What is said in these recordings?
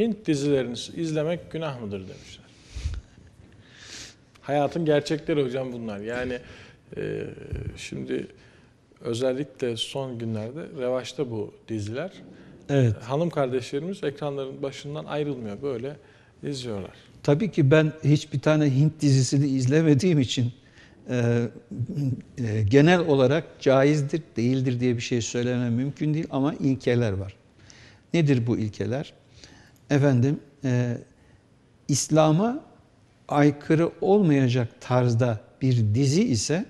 Hint dizilerini izlemek günah mıdır demişler. Hayatın gerçekleri hocam bunlar. Yani e, şimdi özellikle son günlerde revaçta bu diziler. Evet. Hanım kardeşlerimiz ekranların başından ayrılmıyor. Böyle izliyorlar. Tabii ki ben hiçbir tane Hint dizisini izlemediğim için e, e, genel olarak caizdir, değildir diye bir şey söylemem mümkün değil ama ilkeler var. Nedir bu ilkeler? Efendim, e, İslam'a aykırı olmayacak tarzda bir dizi ise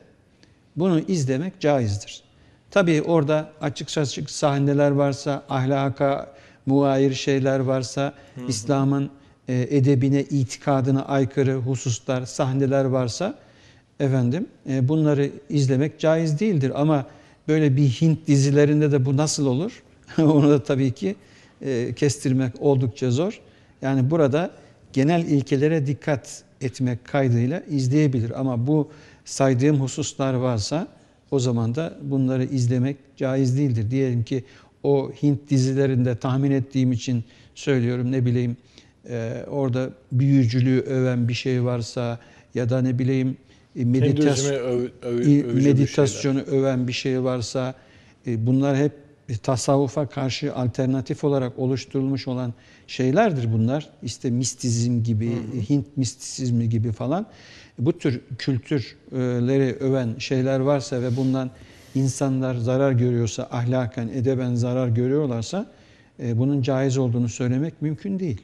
bunu izlemek caizdir. Tabii orada açık açık sahneler varsa, ahlaka muayir şeyler varsa, İslam'ın e, edebine, itikadına aykırı hususlar, sahneler varsa efendim e, bunları izlemek caiz değildir. Ama böyle bir Hint dizilerinde de bu nasıl olur? Onu da tabii ki e, kestirmek oldukça zor. Yani burada genel ilkelere dikkat etmek kaydıyla izleyebilir. Ama bu saydığım hususlar varsa o zaman da bunları izlemek caiz değildir. Diyelim ki o Hint dizilerinde tahmin ettiğim için söylüyorum ne bileyim e, orada büyücülüğü öven bir şey varsa ya da ne bileyim e, meditasyon, öv, öv, meditasyonu öven bir şey varsa e, bunlar hep tasavvufa karşı alternatif olarak oluşturulmuş olan şeylerdir bunlar. İşte mistizm gibi, hı hı. Hint mistisizmi gibi falan. Bu tür kültürleri öven şeyler varsa ve bundan insanlar zarar görüyorsa, ahlaken, edeben zarar görüyorlarsa bunun caiz olduğunu söylemek mümkün değil.